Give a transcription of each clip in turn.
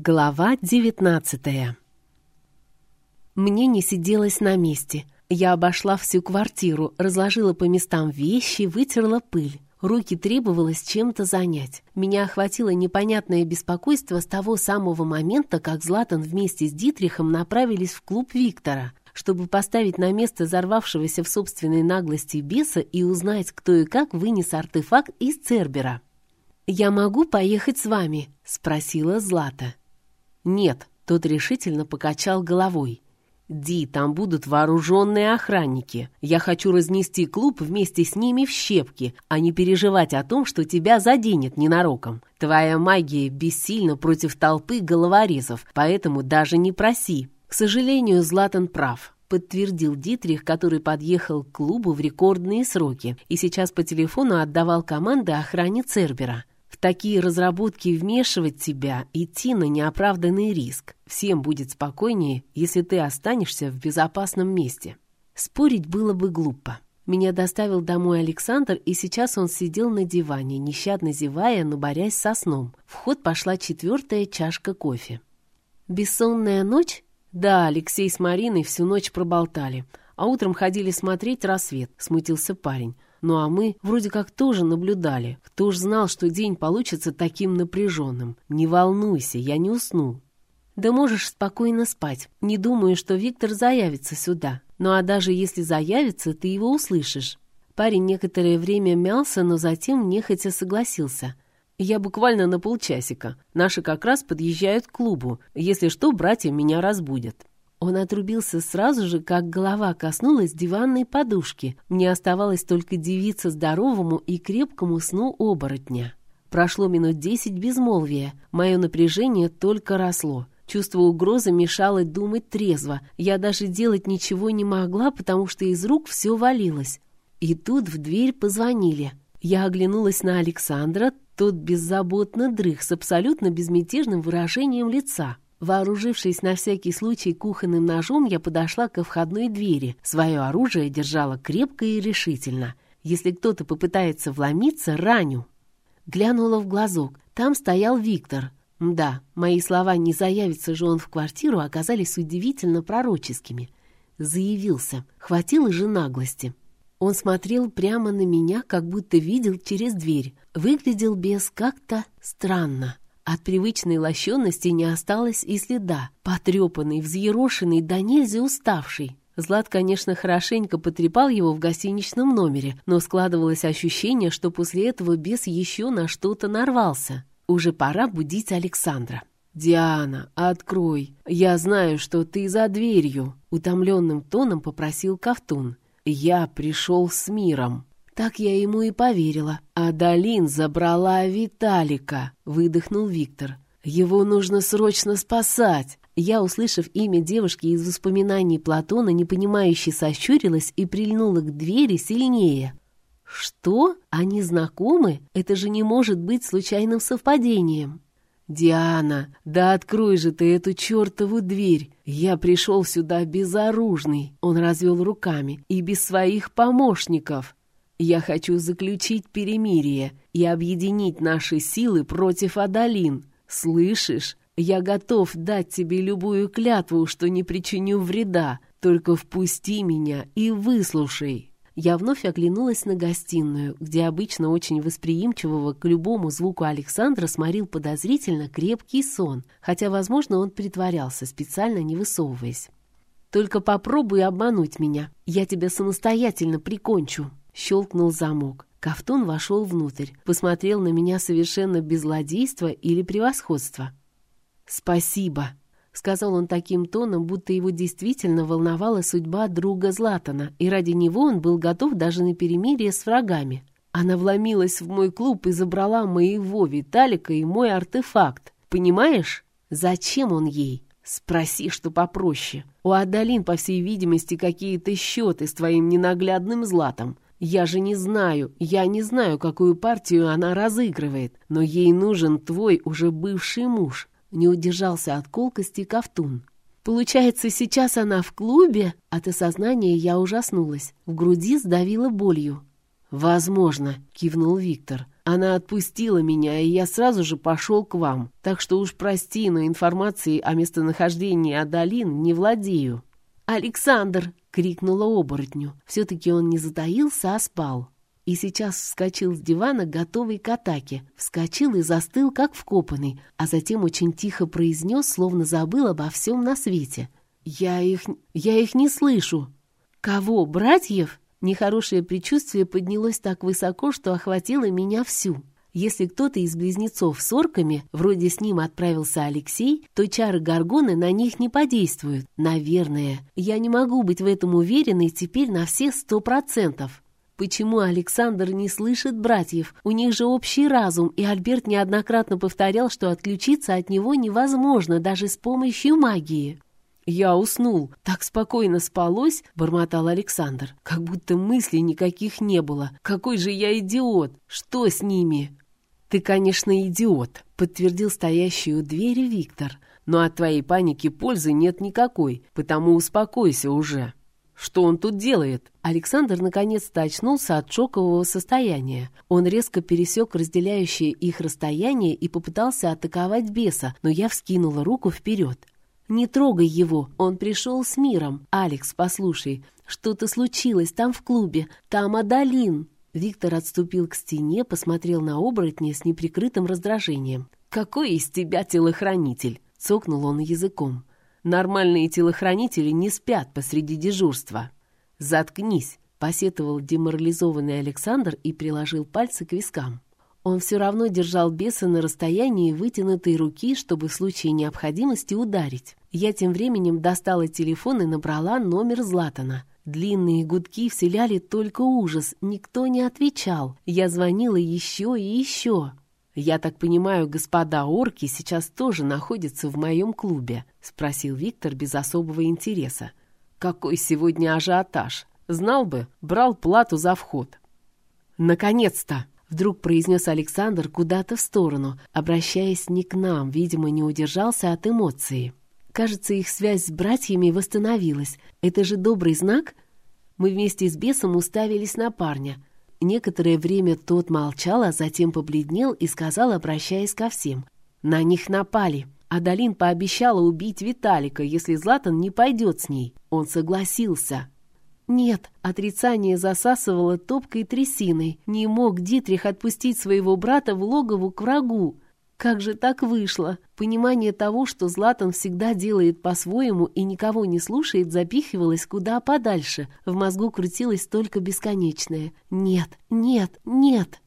Глава девятнадцатая Мне не сиделось на месте. Я обошла всю квартиру, разложила по местам вещи, вытерла пыль. Руки требовалось чем-то занять. Меня охватило непонятное беспокойство с того самого момента, как Златан вместе с Дитрихом направились в клуб Виктора, чтобы поставить на место взорвавшегося в собственной наглости беса и узнать, кто и как вынес артефакт из Цербера. «Я могу поехать с вами?» — спросила Злата. «Нет», — тот решительно покачал головой. «Ди, там будут вооруженные охранники. Я хочу разнести клуб вместе с ними в щепки, а не переживать о том, что тебя заденет ненароком. Твоя магия бессильна против толпы головорезов, поэтому даже не проси». К сожалению, Златан прав подтвердил Дитрих, который подъехал к клубу в рекордные сроки и сейчас по телефону отдавал команды охране Цербера такие разработки вмешивать тебя, идти на неоправданный риск. Всем будет спокойнее, если ты останешься в безопасном месте. Спорить было бы глупо. Меня доставил домой Александр, и сейчас он сидел на диване, нещадно зевая, но борясь со сном. В ход пошла четвертая чашка кофе. «Бессонная ночь?» «Да, Алексей с Мариной всю ночь проболтали, а утром ходили смотреть рассвет», — смутился парень. Ну а мы вроде как тоже наблюдали. Кто ж знал, что день получится таким напряженным? Не волнуйся, я не усну. Да можешь спокойно спать. Не думаю, что Виктор заявится сюда. Ну а даже если заявится, ты его услышишь. Парень некоторое время мялся, но затем нехотя согласился. Я буквально на полчасика. Наши как раз подъезжают к клубу. Если что, братья меня разбудят. Он отрубился сразу же, как голова коснулась диванной подушки. Мне оставалось только дивиться здоровому и крепкому сну оборотня. Прошло минут десять безмолвия. Мое напряжение только росло. Чувство угрозы мешало думать трезво. Я даже делать ничего не могла, потому что из рук все валилось. И тут в дверь позвонили. Я оглянулась на Александра, тот беззаботно дрых с абсолютно безмятежным выражением лица. Вооружившись на всякий случай кухонным ножом, я подошла ко входной двери. Свое оружие держала крепко и решительно. Если кто-то попытается вломиться, раню. Глянула в глазок. Там стоял Виктор. Да, мои слова «не заявится же он в квартиру» оказались удивительно пророческими. Заявился. Хватило же наглости. Он смотрел прямо на меня, как будто видел через дверь. Выглядел без как-то странно. От привычной лощенности не осталось и следа. Потрепанный, взъерошенный, да нельзя уставший. Злат, конечно, хорошенько потрепал его в гостиничном номере, но складывалось ощущение, что после этого бес еще на что-то нарвался. Уже пора будить Александра. «Диана, открой. Я знаю, что ты за дверью», — утомленным тоном попросил Ковтун. «Я пришел с миром». Так я ему и поверила. «Адалин забрала Виталика», — выдохнул Виктор. «Его нужно срочно спасать». Я, услышав имя девушки из воспоминаний Платона, непонимающе сощурилась и прильнула к двери сильнее. «Что? Они знакомы? Это же не может быть случайным совпадением». «Диана, да открой же ты эту чертову дверь! Я пришел сюда безоружный!» Он развел руками. «И без своих помощников!» Я хочу заключить перемирие и объединить наши силы против Адалин. Слышишь? Я готов дать тебе любую клятву, что не причиню вреда. Только впусти меня и выслушай». Я вновь оглянулась на гостиную, где обычно очень восприимчивого к любому звуку Александра сморил подозрительно крепкий сон, хотя, возможно, он притворялся, специально не высовываясь. «Только попробуй обмануть меня, я тебя самостоятельно прикончу», Щелкнул замок. Ковтун вошел внутрь, посмотрел на меня совершенно без злодейства или превосходства. «Спасибо», — сказал он таким тоном, будто его действительно волновала судьба друга Златана, и ради него он был готов даже на перемирие с врагами. Она вломилась в мой клуб и забрала моего Виталика и мой артефакт. Понимаешь? Зачем он ей? Спроси, что попроще. У Адалин, по всей видимости, какие-то счеты с твоим ненаглядным Златом. Я же не знаю, я не знаю, какую партию она разыгрывает, но ей нужен твой уже бывший муж. Не удержался от колкости Ковтун. Получается, сейчас она в клубе? От осознания я ужаснулась. В груди сдавило болью. «Возможно», — кивнул Виктор. Она отпустила меня, и я сразу же пошел к вам. Так что уж прости, но информацией о местонахождении Адалин не владею». «Александр!» — крикнула оборотню. Все-таки он не затаился, а спал. И сейчас вскочил с дивана, готовый к атаке. Вскочил и застыл, как вкопанный, а затем очень тихо произнес, словно забыл обо всем на свете. «Я их... я их не слышу». «Кого? Братьев?» Нехорошее предчувствие поднялось так высоко, что охватило меня всю. Если кто-то из близнецов с орками, вроде с ним отправился Алексей, то чары Гаргоны на них не подействуют. Наверное. Я не могу быть в этом уверенной теперь на все сто процентов. Почему Александр не слышит братьев? У них же общий разум, и Альберт неоднократно повторял, что отключиться от него невозможно даже с помощью магии. «Я уснул. Так спокойно спалось», — бормотал Александр. «Как будто мыслей никаких не было. Какой же я идиот! Что с ними?» «Ты, конечно, идиот», — подтвердил стоящий у двери Виктор. «Но от твоей паники пользы нет никакой, потому успокойся уже». «Что он тут делает?» Александр наконец-то очнулся от шокового состояния. Он резко пересек разделяющее их расстояние и попытался атаковать беса, но я вскинула руку вперед. «Не трогай его, он пришел с миром. Алекс, послушай, что-то случилось там в клубе, там Адалин». Виктор отступил к стене, посмотрел на оборотня с неприкрытым раздражением. «Какой из тебя телохранитель?» — цокнул он языком. «Нормальные телохранители не спят посреди дежурства». «Заткнись!» — посетовал деморализованный Александр и приложил пальцы к вискам. Он все равно держал беса на расстоянии вытянутой руки, чтобы в случае необходимости ударить. Я тем временем достала телефон и набрала номер Златана. Длинные гудки вселяли только ужас, никто не отвечал. Я звонила еще и еще. «Я так понимаю, господа орки сейчас тоже находятся в моем клубе?» — спросил Виктор без особого интереса. «Какой сегодня ажиотаж! Знал бы, брал плату за вход». «Наконец-то!» Вдруг произнес Александр куда-то в сторону, обращаясь не к нам, видимо, не удержался от эмоций. Кажется, их связь с братьями восстановилась. Это же добрый знак? Мы вместе с бесом уставились на парня. Некоторое время тот молчал, а затем побледнел и сказал, обращаясь ко всем. «На них напали. Адалин пообещала убить Виталика, если Златан не пойдет с ней. Он согласился». Нет, отрицание засасывало топкой трясиной. Не мог Дитрих отпустить своего брата в логову к врагу. Как же так вышло? Понимание того, что Златан всегда делает по-своему и никого не слушает, запихивалось куда подальше. В мозгу крутилось только бесконечное. Нет, нет, нет.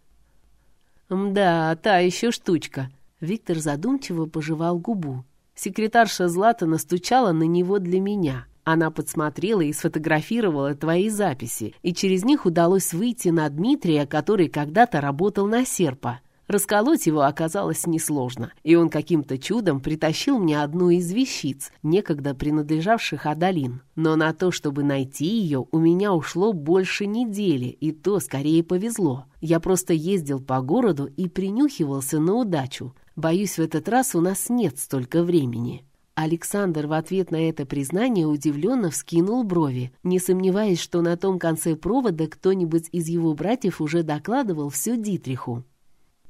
«Да, та еще штучка». Виктор задумчиво пожевал губу. Секретарша Златана стучала на него для меня. Она подсмотрела и сфотографировала твои записи, и через них удалось выйти на Дмитрия, который когда-то работал на серпа. Расколоть его оказалось несложно, и он каким-то чудом притащил мне одну из вещиц, некогда принадлежавших Адалин. Но на то, чтобы найти ее, у меня ушло больше недели, и то скорее повезло. Я просто ездил по городу и принюхивался на удачу. Боюсь, в этот раз у нас нет столько времени. Александр в ответ на это признание удивленно вскинул брови, не сомневаясь, что на том конце провода кто-нибудь из его братьев уже докладывал все Дитриху.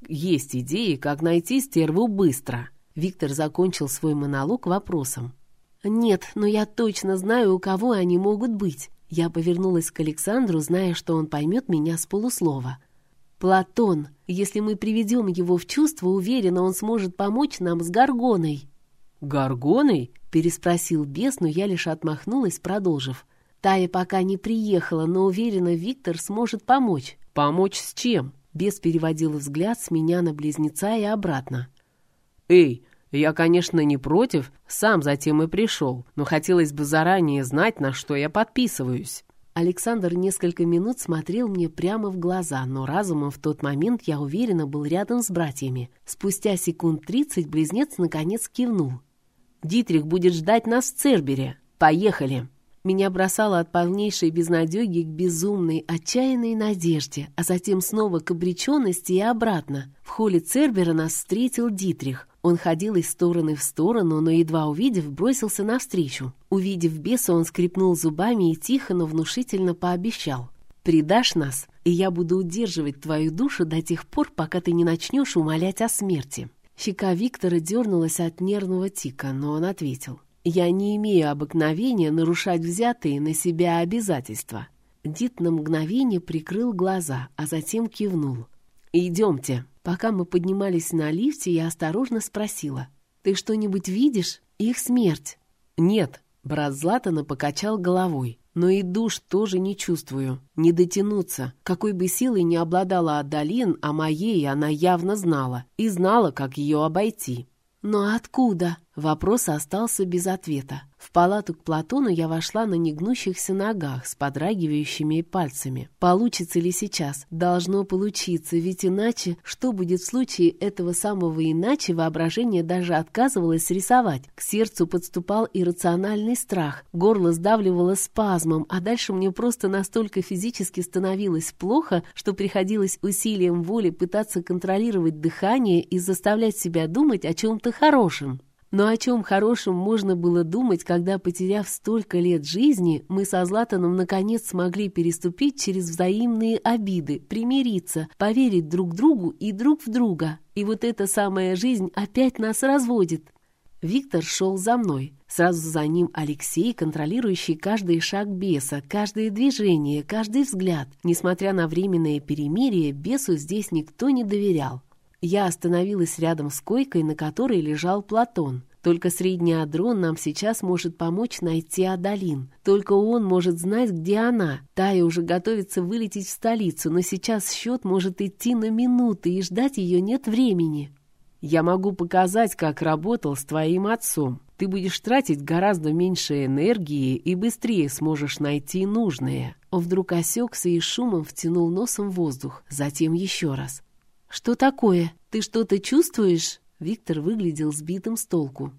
«Есть идеи, как найти стерву быстро», — Виктор закончил свой монолог вопросом. «Нет, но я точно знаю, у кого они могут быть». Я повернулась к Александру, зная, что он поймет меня с полуслова. «Платон, если мы приведем его в чувство, уверена, он сможет помочь нам с Гаргоной». «Горгоной?» — переспросил бес, но я лишь отмахнулась, продолжив. «Тая пока не приехала, но уверена, Виктор сможет помочь». «Помочь с чем?» Бес переводил взгляд с меня на близнеца и обратно. «Эй, я, конечно, не против, сам затем и пришел, но хотелось бы заранее знать, на что я подписываюсь». Александр несколько минут смотрел мне прямо в глаза, но разумом в тот момент, я уверена, был рядом с братьями. Спустя секунд тридцать близнец наконец кивнул. Дитрих будет ждать нас в Цербере. Поехали!» Меня бросало от полнейшей безнадеги к безумной, отчаянной надежде, а затем снова к обреченности и обратно. В холле Цербера нас встретил Дитрих. Он ходил из стороны в сторону, но, едва увидев, бросился навстречу. Увидев беса, он скрипнул зубами и тихо, но внушительно пообещал. Предашь нас, и я буду удерживать твою душу до тех пор, пока ты не начнешь умолять о смерти». Щека Виктора дернулась от нервного тика, но он ответил. «Я не имею обыкновения нарушать взятые на себя обязательства». Дит на мгновение прикрыл глаза, а затем кивнул. «Идемте». Пока мы поднимались на лифте, я осторожно спросила. «Ты что-нибудь видишь? Их смерть?» «Нет», — брат Златана покачал головой. «Но и душ тоже не чувствую. Не дотянуться. Какой бы силой ни обладала Адалин, о моей она явно знала. И знала, как ее обойти». «Но откуда?» Вопрос остался без ответа. В палату к Платону я вошла на негнущихся ногах с подрагивающими пальцами. Получится ли сейчас? Должно получиться, ведь иначе, что будет в случае этого самого иначе, воображение даже отказывалось рисовать. К сердцу подступал иррациональный страх, горло сдавливало спазмом, а дальше мне просто настолько физически становилось плохо, что приходилось усилием воли пытаться контролировать дыхание и заставлять себя думать о чем-то хорошем. Но о чем хорошем можно было думать, когда, потеряв столько лет жизни, мы со Златаном наконец смогли переступить через взаимные обиды, примириться, поверить друг другу и друг в друга. И вот эта самая жизнь опять нас разводит. Виктор шел за мной. Сразу за ним Алексей, контролирующий каждый шаг беса, каждое движение, каждый взгляд. Несмотря на временное перемирие, бесу здесь никто не доверял. Я остановилась рядом с койкой, на которой лежал Платон. Только средний адрон нам сейчас может помочь найти Адалин. Только он может знать, где она. Тая уже готовится вылететь в столицу, но сейчас счет может идти на минуты, и ждать ее нет времени. Я могу показать, как работал с твоим отцом. Ты будешь тратить гораздо меньше энергии и быстрее сможешь найти нужное. Он вдруг осекся и шумом втянул носом воздух, затем еще раз. «Что такое? Ты что-то чувствуешь?» Виктор выглядел сбитым с толку.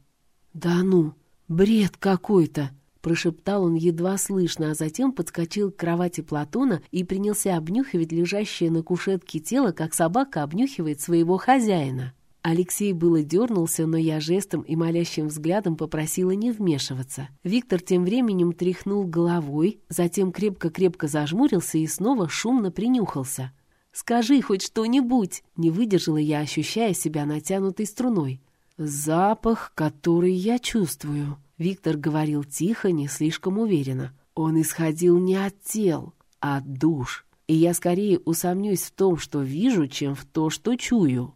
«Да ну, бред какой-то!» Прошептал он едва слышно, а затем подскочил к кровати Платона и принялся обнюхивать лежащее на кушетке тело, как собака обнюхивает своего хозяина. Алексей было дернулся, но я жестом и молящим взглядом попросила не вмешиваться. Виктор тем временем тряхнул головой, затем крепко-крепко зажмурился и снова шумно принюхался. «Скажи хоть что-нибудь!» — не выдержала я, ощущая себя натянутой струной. «Запах, который я чувствую», — Виктор говорил тихо, не слишком уверенно. «Он исходил не от тел, а от душ, и я скорее усомнюсь в том, что вижу, чем в то, что чую».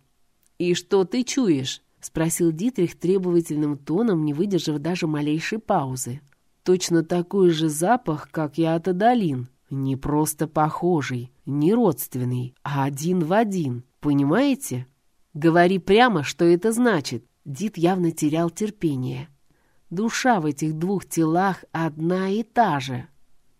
«И что ты чуешь?» — спросил Дитрих требовательным тоном, не выдержав даже малейшей паузы. «Точно такой же запах, как я от Адалин», не просто похожий, не родственный, а один в один. Понимаете? Говори прямо, что это значит. Дид явно терял терпение. Душа в этих двух телах одна и та же.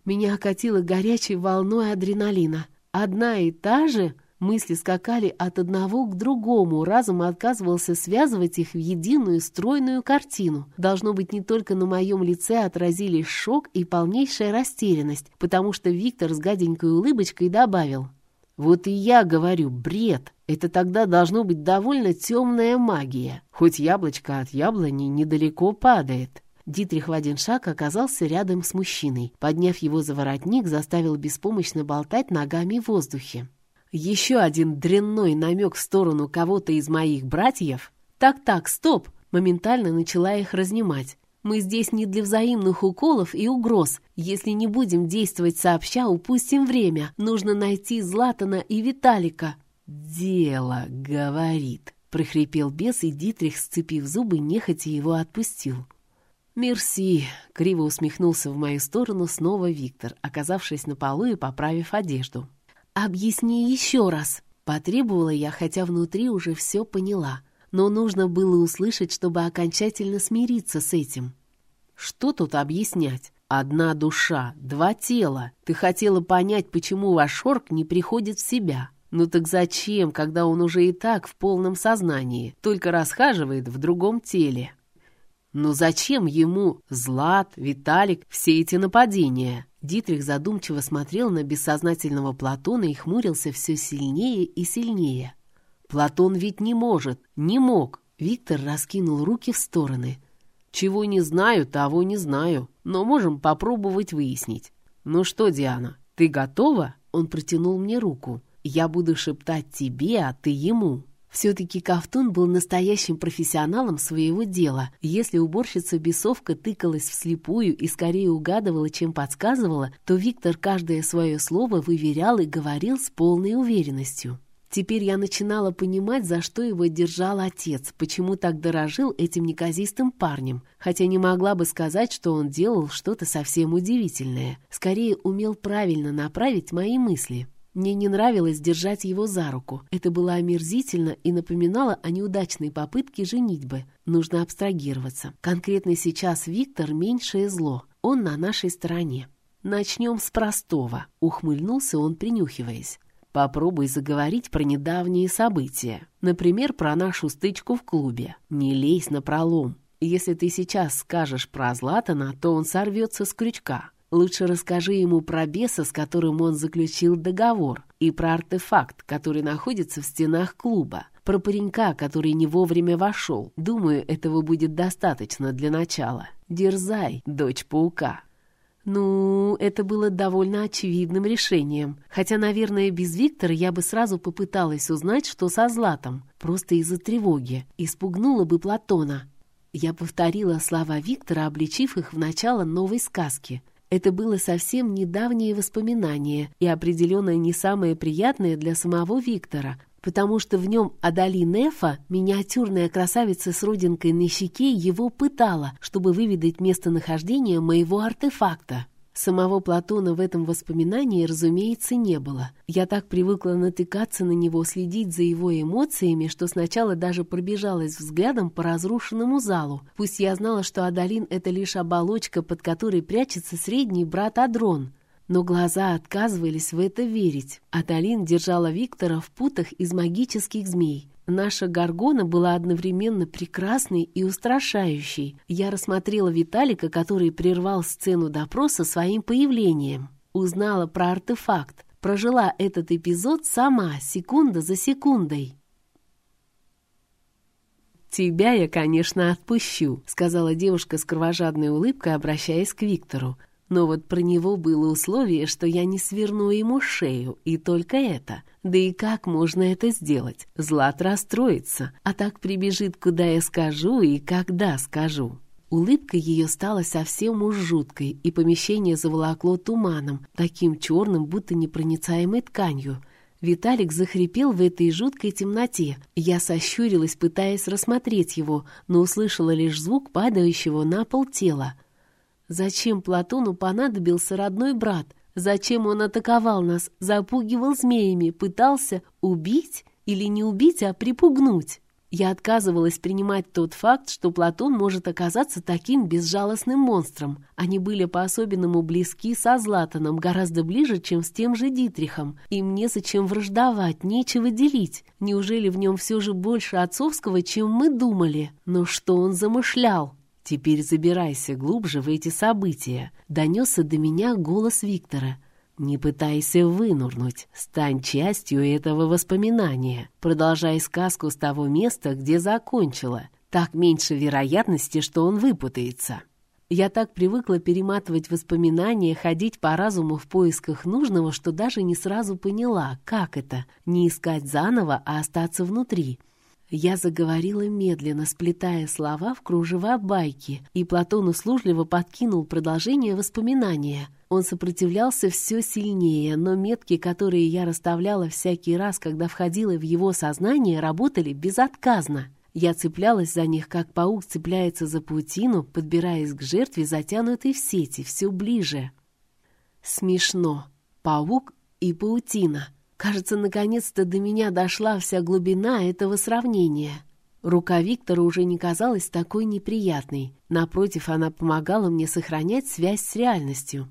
Меня окатило горячей волной адреналина. Одна и та же? Мысли скакали от одного к другому, разум отказывался связывать их в единую стройную картину. Должно быть, не только на моем лице отразились шок и полнейшая растерянность, потому что Виктор с гаденькой улыбочкой добавил. «Вот и я говорю, бред. Это тогда должно быть довольно темная магия. Хоть яблочко от яблони недалеко падает». Дитрих в один шаг оказался рядом с мужчиной. Подняв его за воротник, заставил беспомощно болтать ногами в воздухе. Еще один дрянной намек в сторону кого-то из моих братьев. Так-так, стоп! Моментально начала их разнимать. Мы здесь не для взаимных уколов и угроз. Если не будем действовать сообща, упустим время. Нужно найти Златана и Виталика. «Дело, — говорит», — прохрипел бес, и Дитрих, сцепив зубы, нехотя его отпустил. «Мерси!» — криво усмехнулся в мою сторону снова Виктор, оказавшись на полу и поправив одежду. «Объясни еще раз!» Потребовала я, хотя внутри уже все поняла. Но нужно было услышать, чтобы окончательно смириться с этим. «Что тут объяснять? Одна душа, два тела. Ты хотела понять, почему ваш орк не приходит в себя. Ну так зачем, когда он уже и так в полном сознании, только расхаживает в другом теле?» Но зачем ему Злат, Виталик, все эти нападения? Дитрих задумчиво смотрел на бессознательного Платона и хмурился все сильнее и сильнее. Платон ведь не может, не мог. Виктор раскинул руки в стороны. Чего не знаю, того не знаю, но можем попробовать выяснить. Ну что, Диана, «Ты готова?» Он протянул мне руку. «Я буду шептать тебе, а ты ему». Все-таки Ковтун был настоящим профессионалом своего дела. Если уборщица-бесовка тыкалась вслепую и скорее угадывала, чем подсказывала, то Виктор каждое свое слово выверял и говорил с полной уверенностью. Теперь я начинала понимать, за что его держал отец, почему так дорожил этим неказистым парнем, хотя не могла бы сказать, что он делал что-то совсем удивительное. Скорее, умел правильно направить мои мысли. Мне не нравилось держать его за руку. Это было омерзительно и напоминало о неудачной попытке женитьбы. Нужно абстрагироваться. Конкретно сейчас Виктор — меньшее зло. Он на нашей стороне. «Начнем с простого», — ухмыльнулся он, принюхиваясь. Попробуй заговорить про недавние события. Например, про нашу стычку в клубе. Не лезь на пролом. Если ты сейчас скажешь про Златана, то он сорвется с крючка. Лучше расскажи ему про беса, с которым он заключил договор, и про артефакт, который находится в стенах клуба, про паренька, который не вовремя вошел. Думаю, этого будет достаточно для начала. Дерзай, дочь паука. Ну, это было довольно очевидным решением. Хотя, наверное, без Виктора я бы сразу попыталась узнать, что со Златом. Просто из-за тревоги. Испугнула бы Платона. Я повторила слова Виктора, обличив их в начало новой сказки — это было совсем недавнее воспоминание и определенно не самое приятное для самого Виктора, потому что в нем Адали Нефа, миниатюрная красавица с родинкой на щеке, его пытала, чтобы выведать местонахождение моего артефакта. Самого Платона в этом воспоминании, разумеется, не было. Я так привыкла натыкаться на него, следить за его эмоциями, что сначала даже пробежалась взглядом по разрушенному залу. Пусть я знала, что Адалин — это лишь оболочка, под которой прячется средний брат Адрон. Но глаза отказывались в это верить. Адалин держала Виктора в путах из магических змей. Наша Гаргона была одновременно прекрасной и устрашающей. Я рассмотрела Виталика, который прервал сцену допроса своим появлением. Узнала про артефакт. Прожила этот эпизод сама, секунда за секундой. «Тебя я, конечно, отпущу», — сказала девушка с кровожадной улыбкой, обращаясь к Виктору. Но вот про него было условие, что я не сверну ему шею, и только это. Да и как можно это сделать? Злат расстроится, а так прибежит, куда я скажу и когда скажу. Улыбка ее стала совсем уж жуткой, и помещение заволокло туманом, таким черным, будто непроницаемой тканью. Виталик захрипел в этой жуткой темноте. Я сощурилась, пытаясь рассмотреть его, но услышала лишь звук падающего на пол тела — Зачем Платону понадобился родной брат? Зачем он атаковал нас, запугивал змеями, пытался убить или не убить, а припугнуть? Я отказывалась принимать тот факт, что Платон может оказаться таким безжалостным монстром. Они были по-особенному близки со Златаном, гораздо ближе, чем с тем же Дитрихом. Им незачем враждовать, нечего делить. Неужели в нем все же больше отцовского, чем мы думали? Но что он замышлял? «Теперь забирайся глубже в эти события», — донесся до меня голос Виктора. «Не пытайся вынурнуть, стань частью этого воспоминания. Продолжай сказку с того места, где закончила. Так меньше вероятности, что он выпутается». Я так привыкла перематывать воспоминания, ходить по разуму в поисках нужного, что даже не сразу поняла, как это — не искать заново, а остаться внутри — я заговорила медленно, сплетая слова в кружева байки, и Платон услужливо подкинул продолжение воспоминания. Он сопротивлялся все сильнее, но метки, которые я расставляла всякий раз, когда входила в его сознание, работали безотказно. Я цеплялась за них, как паук цепляется за паутину, подбираясь к жертве, затянутой в сети, все ближе. Смешно. Паук и паутина — Кажется, наконец-то до меня дошла вся глубина этого сравнения. Рука Виктора уже не казалась такой неприятной. Напротив, она помогала мне сохранять связь с реальностью.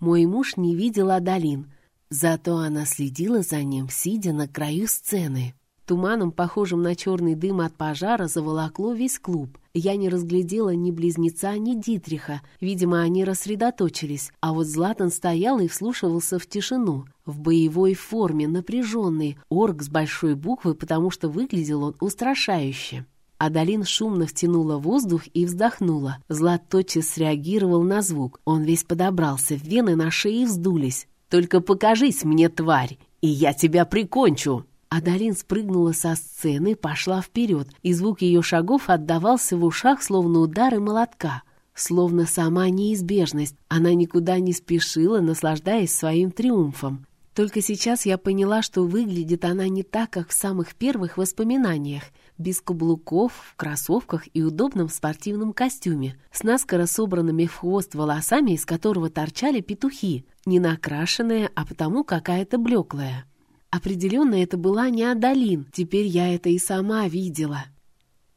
Мой муж не видел Адалин, зато она следила за ним, сидя на краю сцены. Туманом, похожим на черный дым от пожара, заволокло весь клуб. Я не разглядела ни близнеца, ни Дитриха. Видимо, они рассредоточились. А вот Златан стоял и вслушивался в тишину. В боевой форме, напряженный. Орк с большой буквы, потому что выглядел он устрашающе. Адалин шумно втянула воздух и вздохнула. Злат тотчас среагировал на звук. Он весь подобрался, вены на шее вздулись. Только покажись мне, тварь, и я тебя прикончу!» Адалин спрыгнула со сцены, пошла вперед, и звук ее шагов отдавался в ушах, словно удары молотка. Словно сама неизбежность, она никуда не спешила, наслаждаясь своим триумфом. Только сейчас я поняла, что выглядит она не так, как в самых первых воспоминаниях, без каблуков, в кроссовках и удобном спортивном костюме, с наскоро собранными в хвост волосами, из которого торчали петухи, не накрашенная, а потому какая-то блеклая. Определенно это была не Адалин, теперь я это и сама видела.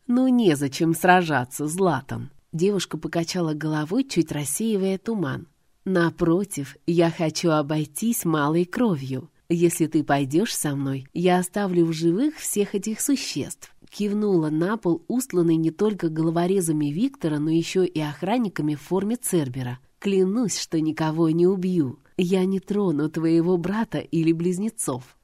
«Ну, незачем сражаться, Златом!» Девушка покачала головой, чуть рассеивая туман. «Напротив, я хочу обойтись малой кровью. Если ты пойдешь со мной, я оставлю в живых всех этих существ». Кивнула на пол, устланный не только головорезами Виктора, но еще и охранниками в форме Цербера. «Клянусь, что никого не убью. Я не трону твоего брата или близнецов».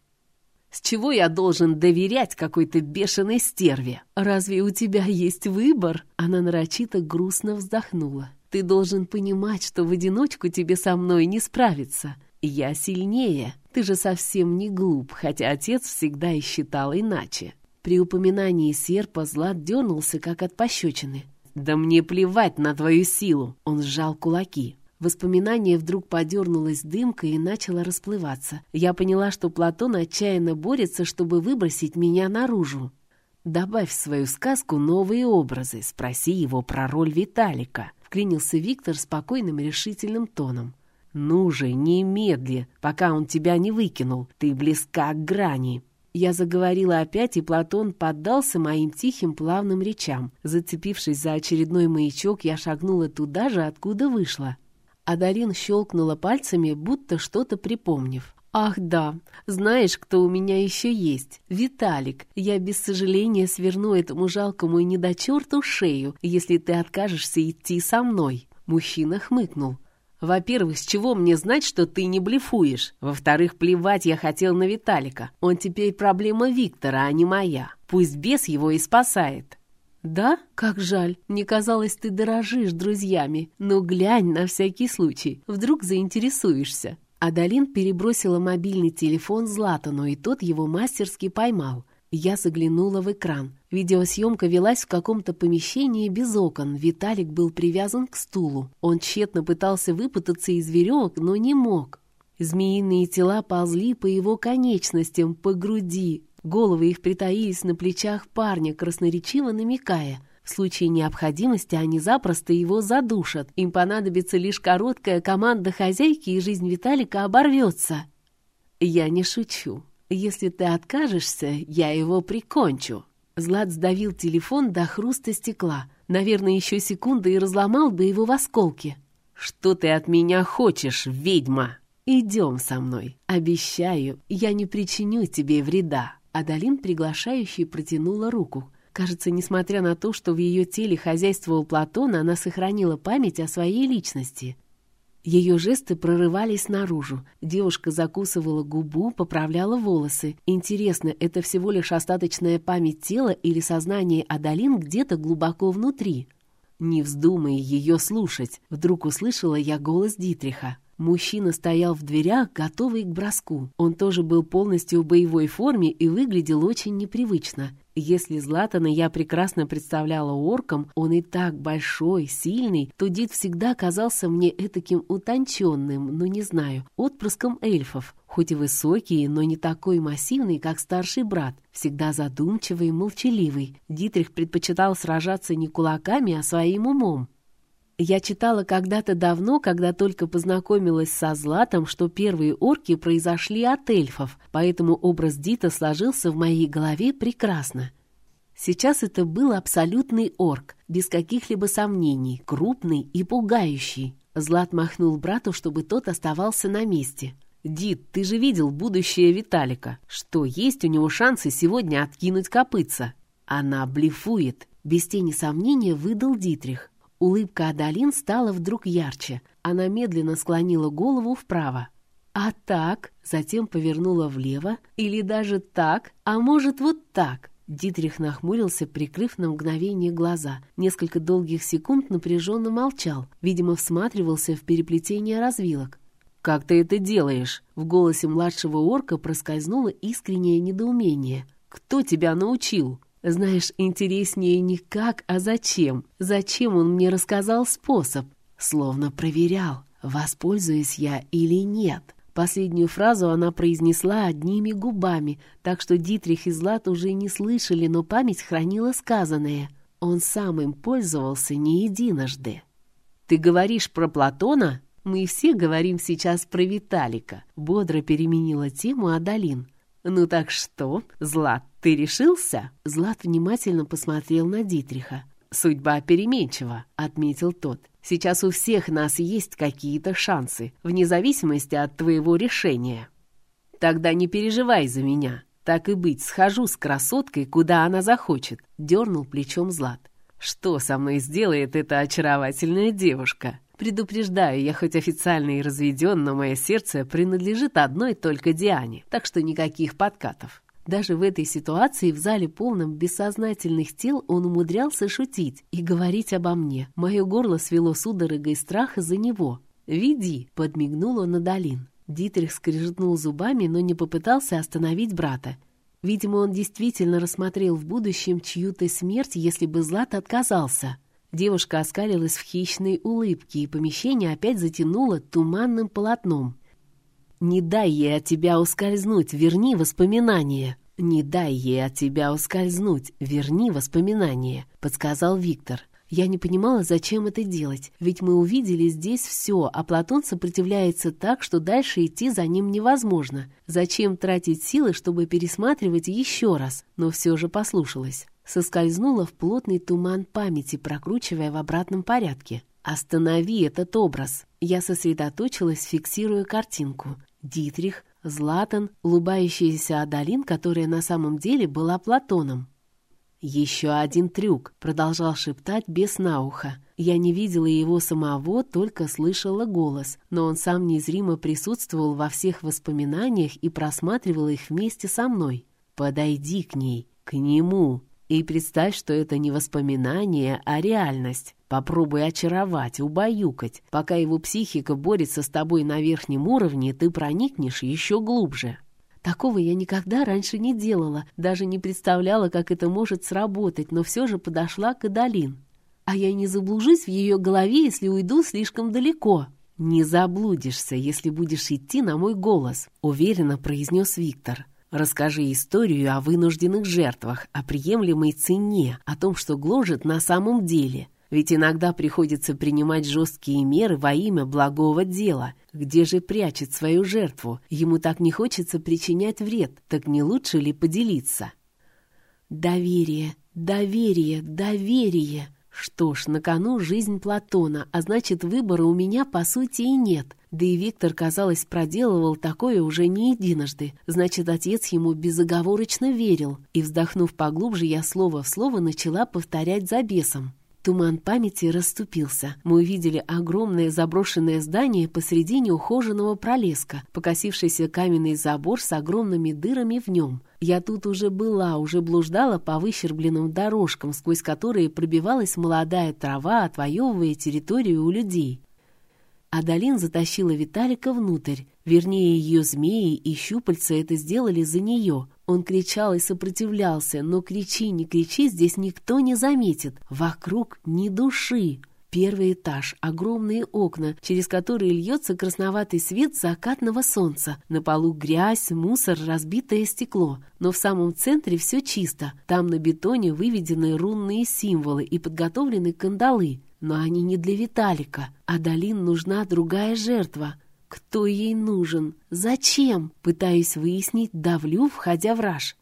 С чего я должен доверять какой-то бешеной стерве? Разве у тебя есть выбор? Она нарочито грустно вздохнула. Ты должен понимать, что в одиночку тебе со мной не справиться. Я сильнее. Ты же совсем не глуп, хотя отец всегда и считал иначе. При упоминании серпа Злат дернулся, как от пощечины. «Да мне плевать на твою силу!» Он сжал кулаки. Воспоминание вдруг подернулось дымкой и начало расплываться. Я поняла, что Платон отчаянно борется, чтобы выбросить меня наружу. «Добавь в свою сказку новые образы, спроси его про роль Виталика», — вклинился Виктор спокойным решительным тоном. «Ну же, немедли, пока он тебя не выкинул, ты близка к грани». Я заговорила опять, и Платон поддался моим тихим плавным речам. Зацепившись за очередной маячок, я шагнула туда же, откуда вышла. Адарин щелкнула пальцами, будто что-то припомнив. «Ах да, знаешь, кто у меня еще есть? Виталик. Я без сожаления сверну этому жалкому и недочерту шею, если ты откажешься идти со мной». Мужчина хмыкнул. Во-первых, с чего мне знать, что ты не блефуешь? Во-вторых, плевать я хотел на Виталика. Он теперь проблема Виктора, а не моя. Пусть бес его и спасает. «Да? Как жаль. Мне казалось, ты дорожишь друзьями. Но глянь на всякий случай. Вдруг заинтересуешься». Адалин перебросила мобильный телефон Златану, и тот его мастерски поймал. Я заглянула в экран. Видеосъемка велась в каком-то помещении без окон. Виталик был привязан к стулу. Он тщетно пытался выпутаться из веревок, но не мог. Змеиные тела ползли по его конечностям, по груди, Головы их притаились на плечах парня, красноречиво намекая. В случае необходимости они запросто его задушат. Им понадобится лишь короткая команда хозяйки, и жизнь Виталика оборвется. Я не шучу. Если ты откажешься, я его прикончу. Злат сдавил телефон до хруста стекла. Наверное, еще секунды и разломал бы его в осколки. «Что ты от меня хочешь, ведьма?» «Идем со мной. Обещаю, я не причиню тебе вреда». Адалин приглашающий протянула руку. Кажется, несмотря на то, что в ее теле хозяйствовал Платон, она сохранила память о своей личности. Ее жесты прорывались наружу. Девушка закусывала губу, поправляла волосы. Интересно, это всего лишь остаточная память тела или сознание Адалин где-то глубоко внутри? «Не вздумай ее слушать!» Вдруг услышала я голос Дитриха. Мужчина стоял в дверях, готовый к броску. Он тоже был полностью в боевой форме и выглядел очень непривычно. Если Златана я прекрасно представляла орком, он и так большой, сильный, то Дид всегда казался мне этаким утонченным, ну не знаю, отпрыском эльфов. Хоть и высокий, но не такой массивный, как старший брат. Всегда задумчивый, молчаливый. Дитрих предпочитал сражаться не кулаками, а своим умом. Я читала когда-то давно, когда только познакомилась со Златом, что первые орки произошли от эльфов, поэтому образ Дита сложился в моей голове прекрасно. Сейчас это был абсолютный орк, без каких-либо сомнений, крупный и пугающий. Злат махнул брату, чтобы тот оставался на месте. «Дит, ты же видел будущее Виталика. Что, есть у него шансы сегодня откинуть копытца?» «Она блефует», — без тени сомнения выдал Дитрих. Улыбка Адалин стала вдруг ярче. Она медленно склонила голову вправо. «А так?» Затем повернула влево. «Или даже так? А может, вот так?» Дитрих нахмурился, прикрыв на мгновение глаза. Несколько долгих секунд напряженно молчал. Видимо, всматривался в переплетение развилок. «Как ты это делаешь?» В голосе младшего орка проскользнуло искреннее недоумение. «Кто тебя научил?» «Знаешь, интереснее не как, а зачем. Зачем он мне рассказал способ? Словно проверял, воспользуюсь я или нет». Последнюю фразу она произнесла одними губами, так что Дитрих и Злат уже не слышали, но память хранила сказанное. Он сам им пользовался не единожды. «Ты говоришь про Платона?» Мы все говорим сейчас про Виталика. Бодро переменила тему Адалин. Ну так что, Злат, ты решился? Злат внимательно посмотрел на Дитриха. «Судьба переменчива», — отметил тот. «Сейчас у всех нас есть какие-то шансы, вне зависимости от твоего решения». «Тогда не переживай за меня. Так и быть, схожу с красоткой, куда она захочет», — дернул плечом Злат. «Что со мной сделает эта очаровательная девушка?» Предупреждаю, я хоть официально и разведен, но мое сердце принадлежит одной только Диане, так что никаких подкатов. Даже в этой ситуации в зале полном бессознательных тел он умудрялся шутить и говорить обо мне. Мое горло свело судорогой страха за него. «Веди!» — подмигнул он на Долин. Дитрих скрежетнул зубами, но не попытался остановить брата. Видимо, он действительно рассмотрел в будущем чью-то смерть, если бы Злат отказался. Девушка оскалилась в хищной улыбке, и помещение опять затянуло туманным полотном. «Не дай ей от тебя ускользнуть, верни воспоминания!» «Не дай ей от тебя ускользнуть, верни воспоминания», — подсказал Виктор. Я не понимала, зачем это делать, ведь мы увидели здесь все, а Платон сопротивляется так, что дальше идти за ним невозможно. Зачем тратить силы, чтобы пересматривать еще раз? Но все же послушалась соскользнула в плотный туман памяти, прокручивая в обратном порядке. «Останови этот образ!» Я сосредоточилась, фиксируя картинку. Дитрих, Златан, улыбающаяся Адалин, которая на самом деле была Платоном. «Еще один трюк», — продолжал шептать без на ухо. Я не видела его самого, только слышала голос, но он сам незримо присутствовал во всех воспоминаниях и просматривал их вместе со мной. «Подойди к ней, к нему, и представь, что это не воспоминание, а реальность. Попробуй очаровать, убаюкать. Пока его психика борется с тобой на верхнем уровне, ты проникнешь еще глубже. Такого я никогда раньше не делала, даже не представляла, как это может сработать, но все же подошла к Адалин. А я не заблужусь в ее голове, если уйду слишком далеко. «Не заблудишься, если будешь идти на мой голос», — уверенно произнес Виктор. Расскажи историю о вынужденных жертвах, о приемлемой цене, о том, что гложет на самом деле. Ведь иногда приходится принимать жесткие меры во имя благого дела. Где же прячет свою жертву? Ему так не хочется причинять вред, так не лучше ли поделиться? Доверие, доверие, доверие. Что ж, на кону жизнь Платона, а значит, выбора у меня по сути и нет. Да и Виктор, казалось, проделывал такое уже не единожды. Значит, отец ему безоговорочно верил. И, вздохнув поглубже, я слово в слово начала повторять за бесом. Туман памяти расступился. Мы увидели огромное заброшенное здание посредине ухоженного пролеска, покосившийся каменный забор с огромными дырами в нем. Я тут уже была, уже блуждала по выщербленным дорожкам, сквозь которые пробивалась молодая трава, отвоевывая территорию у людей. Адалин затащила Виталика внутрь. Вернее, ее змеи и щупальца это сделали за нее. Он кричал и сопротивлялся, но кричи, не кричи, здесь никто не заметит. Вокруг ни души. Первый этаж, огромные окна, через которые льется красноватый свет закатного солнца. На полу грязь, мусор, разбитое стекло. Но в самом центре все чисто. Там на бетоне выведены рунные символы и подготовлены кандалы. Но они не для Виталика. А Долин нужна другая жертва. Кто ей нужен? Зачем? Пытаюсь выяснить, давлю, входя в раж.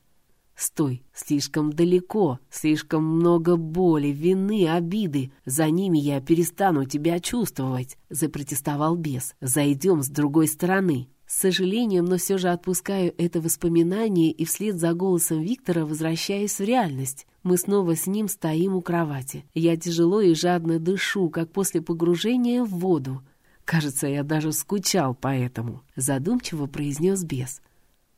Стой, слишком далеко, слишком много боли, вины, обиды. За ними я перестану тебя чувствовать, запротестовал бес. Зайдем с другой стороны. С сожалением, но все же отпускаю это воспоминание и вслед за голосом Виктора возвращаюсь в реальность. Мы снова с ним стоим у кровати. Я тяжело и жадно дышу, как после погружения в воду. Кажется, я даже скучал по этому, задумчиво произнес бес.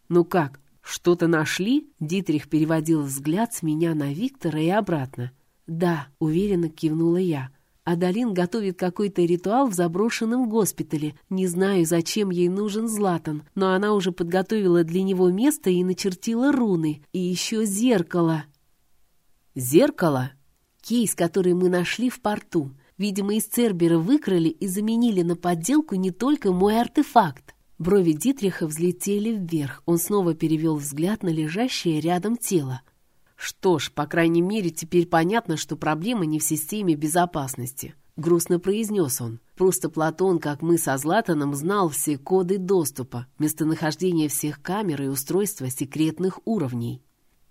«Ну как, что-то нашли?» Дитрих переводил взгляд с меня на Виктора и обратно. «Да», — уверенно кивнула я. Адалин готовит какой-то ритуал в заброшенном госпитале. Не знаю, зачем ей нужен Златан, но она уже подготовила для него место и начертила руны. И еще зеркало. Зеркало? Кейс, который мы нашли в порту. Видимо, из Цербера выкрали и заменили на подделку не только мой артефакт. Брови Дитриха взлетели вверх. Он снова перевел взгляд на лежащее рядом тело. Что ж, по крайней мере, теперь понятно, что проблема не в системе безопасности. Грустно произнес он. Просто Платон, как мы со Златаном, знал все коды доступа, местонахождение всех камер и устройства секретных уровней.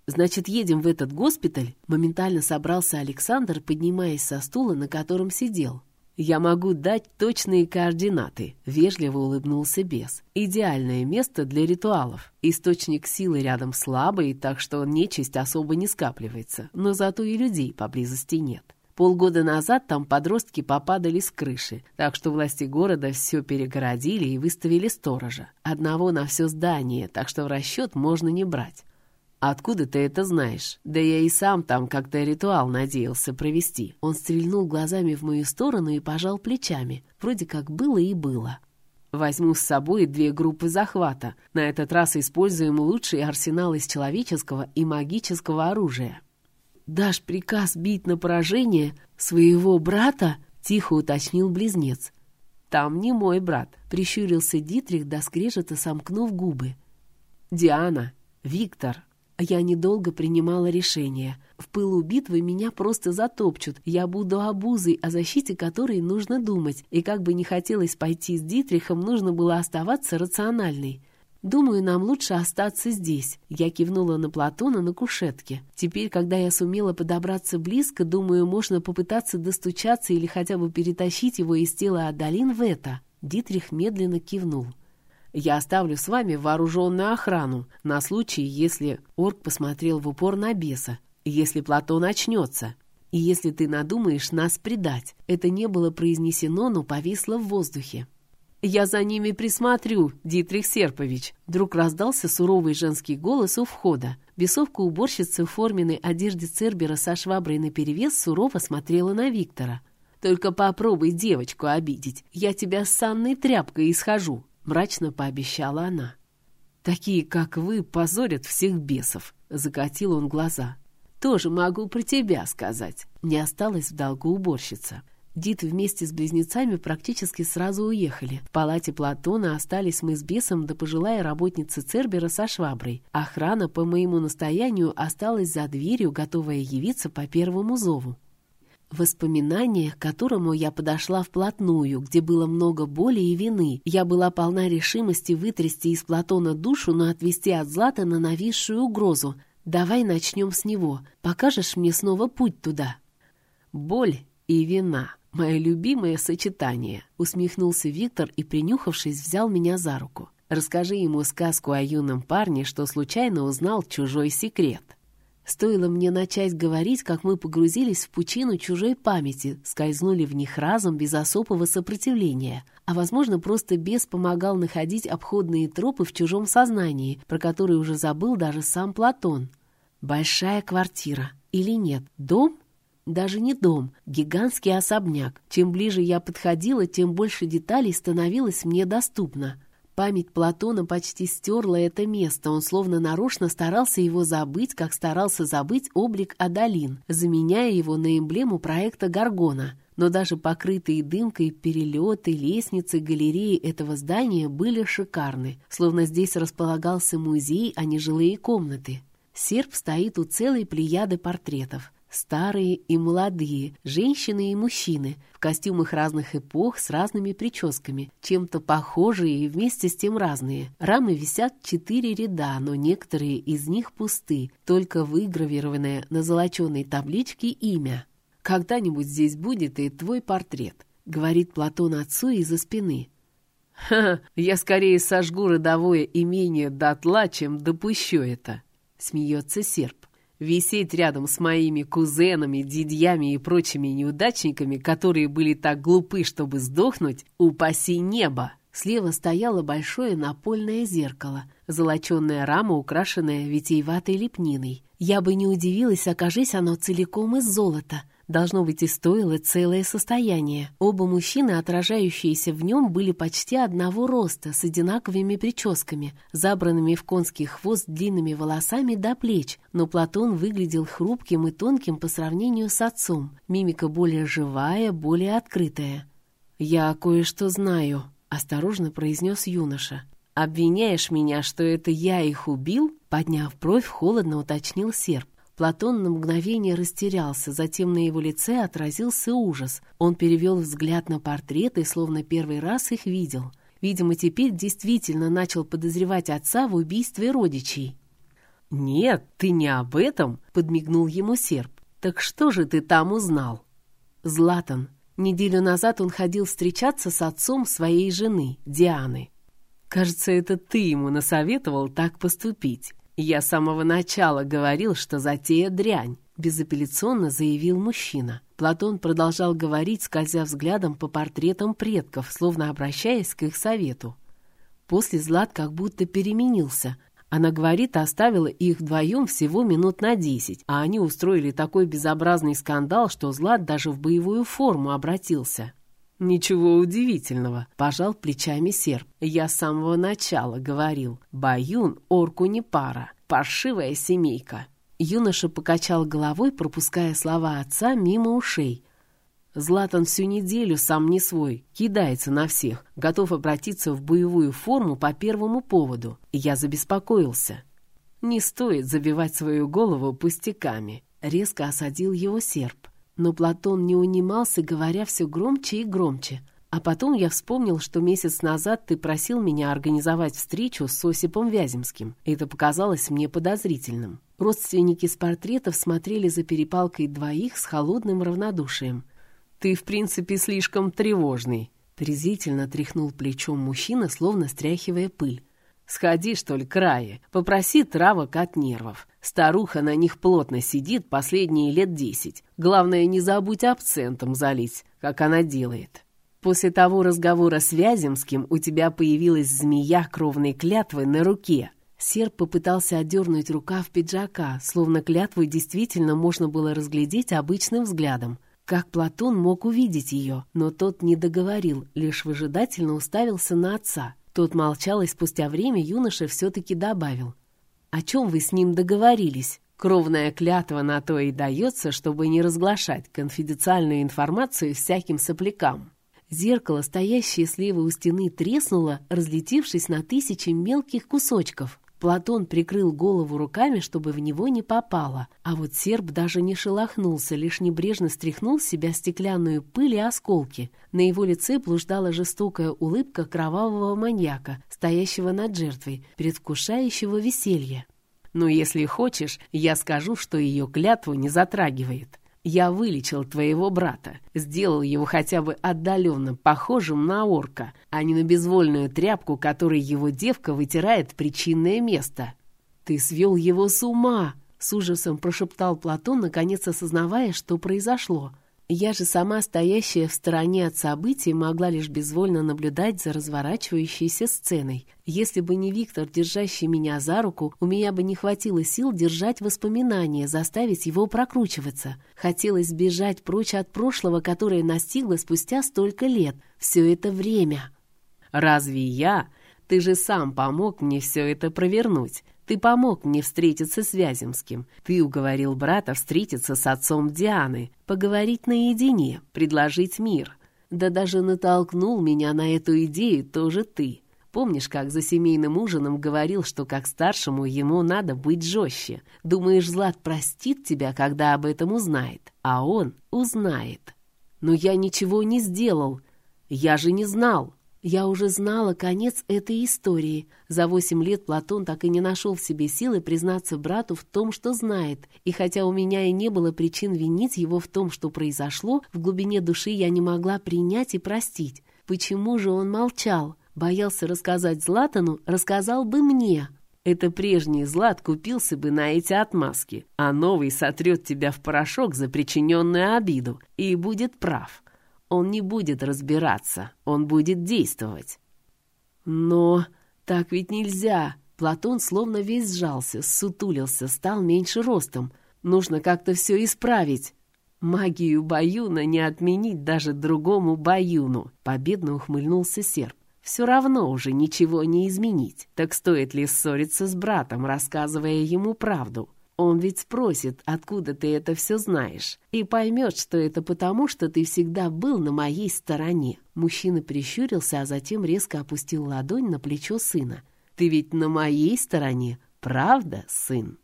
«Значит, едем в этот госпиталь?» Моментально собрался Александр, поднимаясь со стула, на котором сидел. «Я могу дать точные координаты», — вежливо улыбнулся бес. «Идеальное место для ритуалов. Источник силы рядом слабый, так что нечисть особо не скапливается, но зато и людей поблизости нет. Полгода назад там подростки попадали с крыши, так что власти города все перегородили и выставили сторожа. Одного на все здание, так что в расчет можно не брать. «Откуда ты это знаешь? Да я и сам там как-то ритуал надеялся провести». Он стрельнул глазами в мою сторону и пожал плечами. Вроде как было и было. «Возьму с собой две группы захвата. На этот раз используем лучший арсенал из человеческого и магического оружия». «Дашь приказ бить на поражение своего брата?» — тихо уточнил близнец. «Там не мой брат», — прищурился Дитрих, до скрежета сомкнув губы. «Диана, Виктор, я недолго принимала решение. В пылу битвы меня просто затопчут. Я буду обузой, о защите которой нужно думать. И как бы не хотелось пойти с Дитрихом, нужно было оставаться рациональной. «Думаю, нам лучше остаться здесь», — я кивнула на Платона на кушетке. «Теперь, когда я сумела подобраться близко, думаю, можно попытаться достучаться или хотя бы перетащить его из тела Адалин в это». Дитрих медленно кивнул. Я оставлю с вами вооруженную охрану на случай, если...» Орк посмотрел в упор на беса. «Если Платон очнется. И если ты надумаешь нас предать». Это не было произнесено, но повисло в воздухе. «Я за ними присмотрю, Дитрих Серпович!» Вдруг раздался суровый женский голос у входа. Бесовка-уборщица в форменной одежде Цербера со шваброй наперевес сурово смотрела на Виктора. «Только попробуй девочку обидеть. Я тебя с санной тряпкой исхожу!» — мрачно пообещала она. «Такие, как вы, позорят всех бесов», — закатил он глаза. «Тоже могу про тебя сказать». Не осталось в долгу уборщица. Дит вместе с близнецами практически сразу уехали. В палате Платона остались мы с бесом да пожилая работница Цербера со шваброй. Охрана, по моему настоянию, осталась за дверью, готовая явиться по первому зову. Воспоминание, к которому я подошла вплотную, где было много боли и вины. Я была полна решимости вытрясти из Платона душу, но отвести от Злата на нависшую угрозу. Давай начнем с него. Покажешь мне снова путь туда. Боль и вина. Мое любимое сочетание. Усмехнулся Виктор и, принюхавшись, взял меня за руку. Расскажи ему сказку о юном парне, что случайно узнал чужой секрет. Стоило мне начать говорить, как мы погрузились в пучину чужой памяти, скользнули в них разом без особого сопротивления. А, возможно, просто бес помогал находить обходные тропы в чужом сознании, про которые уже забыл даже сам Платон. Большая квартира. Или нет? Дом? Даже не дом, гигантский особняк. Чем ближе я подходила, тем больше деталей становилось мне доступно. Память Платона почти стерла это место, он словно нарочно старался его забыть, как старался забыть облик Адалин, заменяя его на эмблему проекта Гаргона. Но даже покрытые дымкой перелеты, лестницы, галереи этого здания были шикарны, словно здесь располагался музей, а не жилые комнаты. Серп стоит у целой плеяды портретов. Старые и молодые, женщины и мужчины, в костюмах разных эпох с разными прическами, чем-то похожие и вместе с тем разные. Рамы висят четыре ряда, но некоторые из них пусты, только выгравированное на золоченой табличке имя. «Когда-нибудь здесь будет и твой портрет», — говорит Платон отцу из-за спины. «Ха, я скорее сожгу родовое имение дотла, чем допущу это», — смеется серп. Висеть рядом с моими кузенами, дядьями и прочими неудачниками, которые были так глупы, чтобы сдохнуть, упаси небо. Слева стояло большое напольное зеркало, золоченная рама, украшенная витиеватой лепниной. Я бы не удивилась, окажись оно целиком из золота. Должно быть, и стоило целое состояние. Оба мужчины, отражающиеся в нем, были почти одного роста, с одинаковыми прическами, забранными в конский хвост длинными волосами до плеч, но Платон выглядел хрупким и тонким по сравнению с отцом. Мимика более живая, более открытая. «Я кое-что знаю», — осторожно произнес юноша. «Обвиняешь меня, что это я их убил?» Подняв бровь, холодно уточнил серп. Платон на мгновение растерялся, затем на его лице отразился ужас. Он перевел взгляд на портреты, словно первый раз их видел. Видимо, теперь действительно начал подозревать отца в убийстве родичей. «Нет, ты не об этом», — подмигнул ему серп. «Так что же ты там узнал?» «Златан. Неделю назад он ходил встречаться с отцом своей жены, Дианы. Кажется, это ты ему насоветовал так поступить. Я с самого начала говорил, что затея дрянь, безапелляционно заявил мужчина. Платон продолжал говорить, скользя взглядом по портретам предков, словно обращаясь к их совету. После Злат как будто переменился. Она говорит, оставила их вдвоем всего минут на десять, а они устроили такой безобразный скандал, что Злат даже в боевую форму обратился. «Ничего удивительного», — пожал плечами серп. «Я с самого начала говорил, Баюн орку не пара, паршивая семейка». Юноша покачал головой, пропуская слова отца мимо ушей. Златан всю неделю сам не свой, кидается на всех, готов обратиться в боевую форму по первому поводу. Я забеспокоился. «Не стоит забивать свою голову пустяками», — резко осадил его серп. Но Платон не унимался, говоря все громче и громче. А потом я вспомнил, что месяц назад ты просил меня организовать встречу с Осипом Вяземским. Это показалось мне подозрительным. Родственники с портретов смотрели за перепалкой двоих с холодным равнодушием. «Ты, в принципе, слишком тревожный», — презрительно тряхнул плечом мужчина, словно стряхивая пыль. Сходи, что ли, к Рае, попроси травок от нервов. Старуха на них плотно сидит последние лет десять. Главное, не забудь абсентом залить, как она делает. После того разговора с Вяземским у тебя появилась змея кровной клятвы на руке. Серп попытался отдернуть рукав пиджака, словно клятву действительно можно было разглядеть обычным взглядом. Как Платон мог увидеть ее, но тот не договорил, лишь выжидательно уставился на отца. Тот молчал, и спустя время юноша все-таки добавил. «О чем вы с ним договорились? Кровная клятва на то и дается, чтобы не разглашать конфиденциальную информацию всяким соплякам». Зеркало, стоящее слева у стены, треснуло, разлетевшись на тысячи мелких кусочков. Платон прикрыл голову руками, чтобы в него не попало, а вот серб даже не шелохнулся, лишь небрежно стряхнул с себя стеклянную пыль и осколки. На его лице блуждала жестокая улыбка кровавого маньяка, стоящего над жертвой, предвкушающего веселье. «Но если хочешь, я скажу, что ее клятву не затрагивает», я вылечил твоего брата, сделал его хотя бы отдаленно похожим на орка, а не на безвольную тряпку, которой его девка вытирает причинное место. Ты свел его с ума!» — с ужасом прошептал Платон, наконец осознавая, что произошло — я же сама, стоящая в стороне от событий, могла лишь безвольно наблюдать за разворачивающейся сценой. Если бы не Виктор, держащий меня за руку, у меня бы не хватило сил держать воспоминания, заставить его прокручиваться. Хотелось бежать прочь от прошлого, которое настигло спустя столько лет. Все это время. «Разве я? Ты же сам помог мне все это провернуть. Ты помог мне встретиться с Вяземским. Ты уговорил брата встретиться с отцом Дианы, поговорить наедине, предложить мир. Да даже натолкнул меня на эту идею тоже ты. Помнишь, как за семейным ужином говорил, что как старшему ему надо быть жестче? Думаешь, Злат простит тебя, когда об этом узнает? А он узнает. Но я ничего не сделал. Я же не знал. Я уже знала конец этой истории. За восемь лет Платон так и не нашел в себе силы признаться брату в том, что знает. И хотя у меня и не было причин винить его в том, что произошло, в глубине души я не могла принять и простить. Почему же он молчал? Боялся рассказать Златану, рассказал бы мне. Это прежний Злат купился бы на эти отмазки, а новый сотрет тебя в порошок за причиненную обиду и будет прав. Он не будет разбираться, он будет действовать. Но так ведь нельзя. Платон словно весь сжался, сутулился, стал меньше ростом. Нужно как-то все исправить. Магию Баюна не отменить даже другому Баюну, победно ухмыльнулся серп. Все равно уже ничего не изменить. Так стоит ли ссориться с братом, рассказывая ему правду? Он ведь спросит, откуда ты это все знаешь, и поймет, что это потому, что ты всегда был на моей стороне. Мужчина прищурился, а затем резко опустил ладонь на плечо сына. Ты ведь на моей стороне, правда, сын?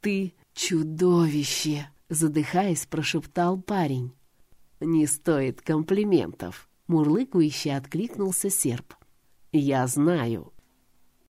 Ты чудовище! задыхаясь, прошептал парень. «Не стоит комплиментов», — мурлыкующе откликнулся серп. «Я знаю,